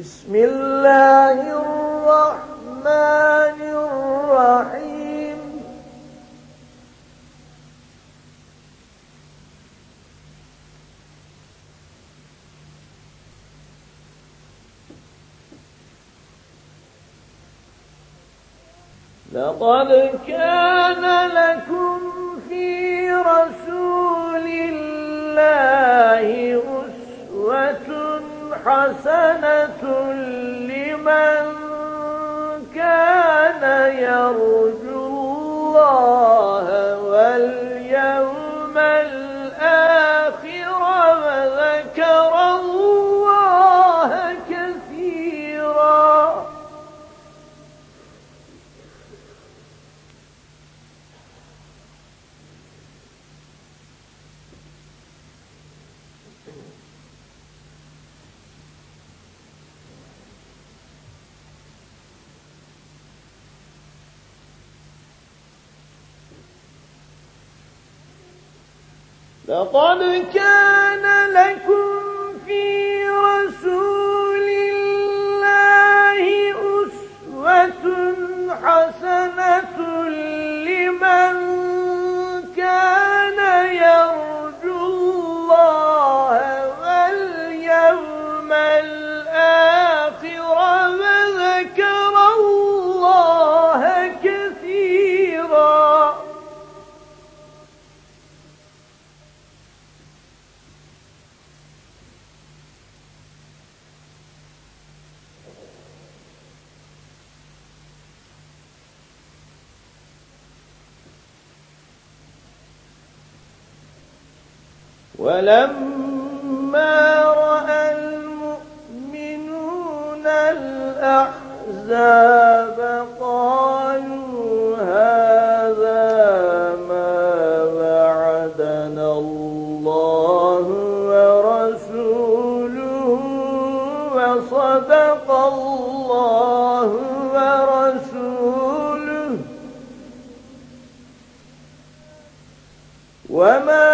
بسم الله الرحمن الرحيم. لقد كان لكم في رسول حسنة لمن كان يرجو الله. لقد كان لكم في ولما رأى المؤمنون الأحزاب قالوا هذا ما وعدنا الله ورسوله وصدق الله ورسوله. وما